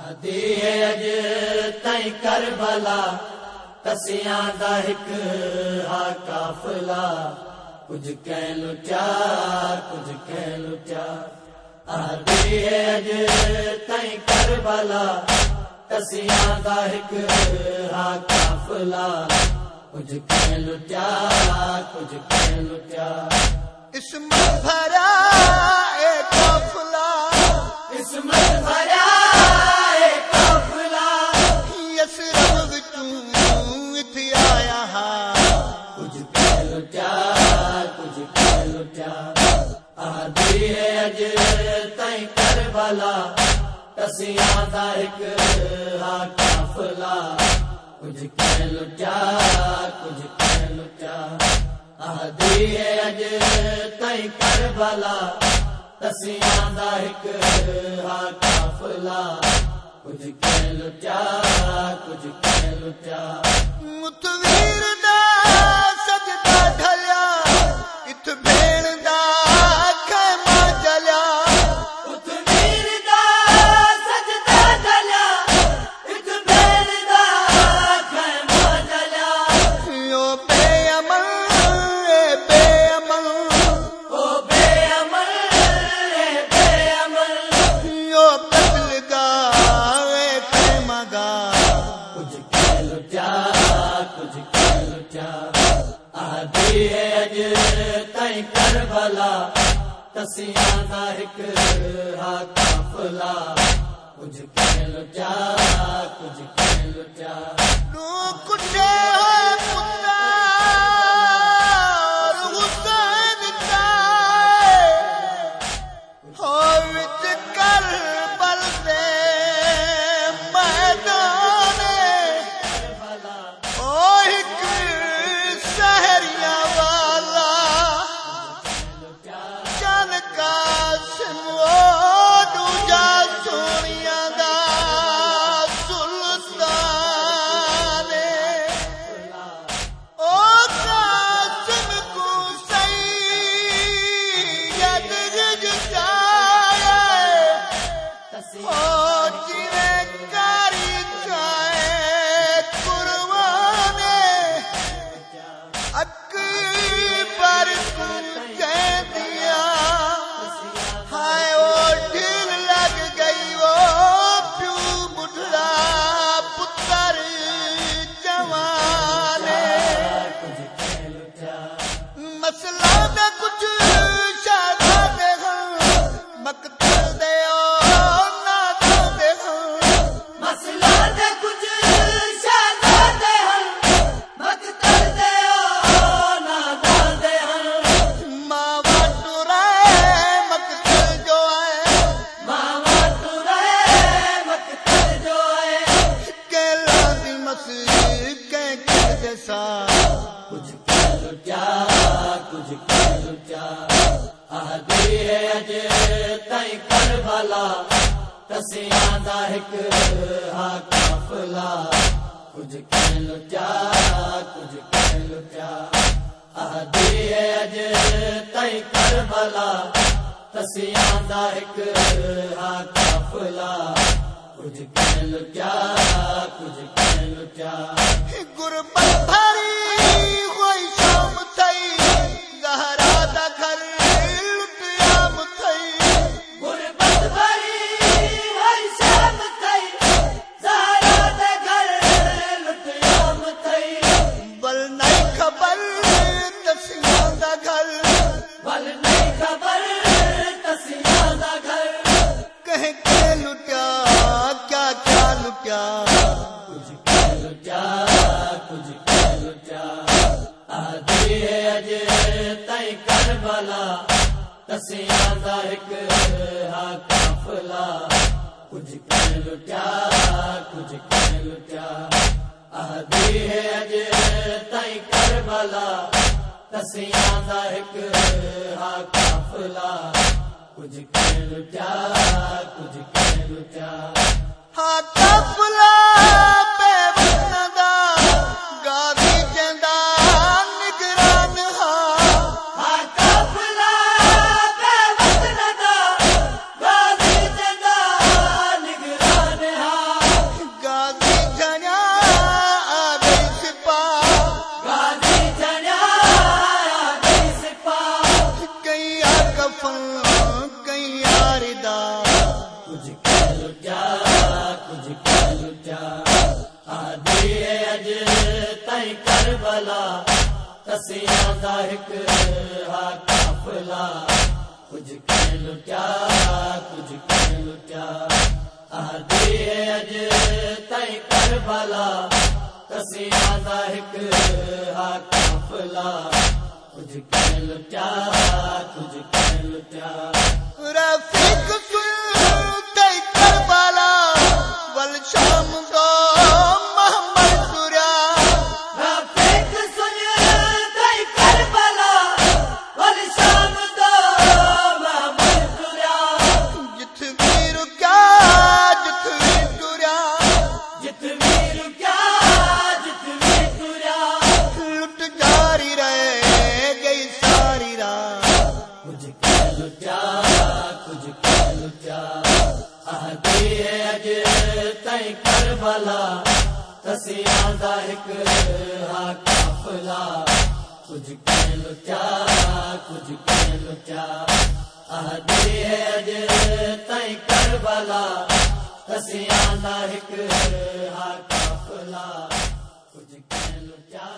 اج تئی کر بلا تسیاں دا ایک ہا کافلا۔ کچھ کہ لٹیا کچھ کہ لٹیا۔ آدھی اج تئی کر بلا تسیاں دا ایک ہا کافلا۔ کچھ کہ لٹیا کچھ کہ لٹیا۔ اس میں کہ آدھی تئی کربلا دا ایک ہا کافلا۔ کچھ کہ لٹیا کچھ لٹیا آدھی تئی کربلا دا ایک ہا کافلا۔ کچھ لٹیا کچھ لٹیا تسیاں کچھ کہہ لٹیا کچھ کہہ لٹیا کچھ کہہ لٹیا کچھ کہہ لٹیا آدھی ہے اج تئی کربلا تسیاں دا ایک ہا کافلا کچھ کہہ لٹیا کچھ کہہ لٹیا آدھی ہے اج تئی کربلا تسیاں دا ایک ہا کافلا کچھ کہہ لٹیا کچھ کہہ لٹیا غربت تئی کربلا تسیاں دا ایک ہا کافلا۔ کچھ کہہ لٹیا، کچھ کہہ لٹیا۔ آدھی ہے اج تئی کربلا تسیاں دا ایک ہا کافلا۔ کچھ کہہ لٹیا، کچھ کہہ لٹیا۔ ہاں کفلا لٹیا کچھ کر لٹیا آدھی اج تئی کر بلا تسیاں دا ایک ہا کافلا کچھ کر لٹیا کچھ کر لٹیا آدھی اج تئی کر بلا تسیاں دا ایک ہا کافلا کچھ کر لٹیا کچھ کر لٹیا تئی کربلا تسیاں دا ایک ہا کافلا۔ کچھ کہہ لٹیا کچھ کہہ لٹیا آدھی اج تئی کربلا تسیاں دا ایک ہا کافلا۔ کچھ کہہ لٹیا